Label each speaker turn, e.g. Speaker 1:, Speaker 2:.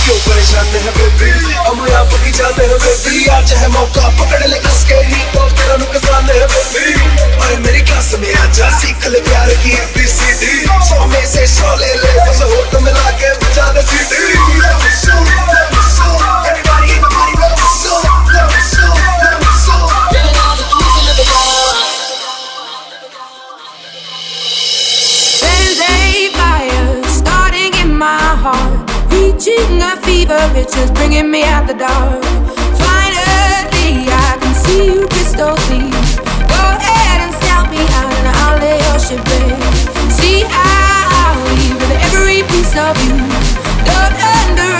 Speaker 1: जाते है बेबी हम यहाँ की जाते हैं बेबी आज है मौका पकड़ ले कसके ही तो तेरा नुकसान है बेबी अरे मेरी क्लास में आजा सीख ले प्यार की एबीसीडी सौ में से सौ ले ले
Speaker 2: reaching a fever pitch, just bringing me out the dark. Finally, I can see you crystal clear. Go ahead and sell me out, and I'll lay your shit bare. See how we with every piece of you. Don't underestimate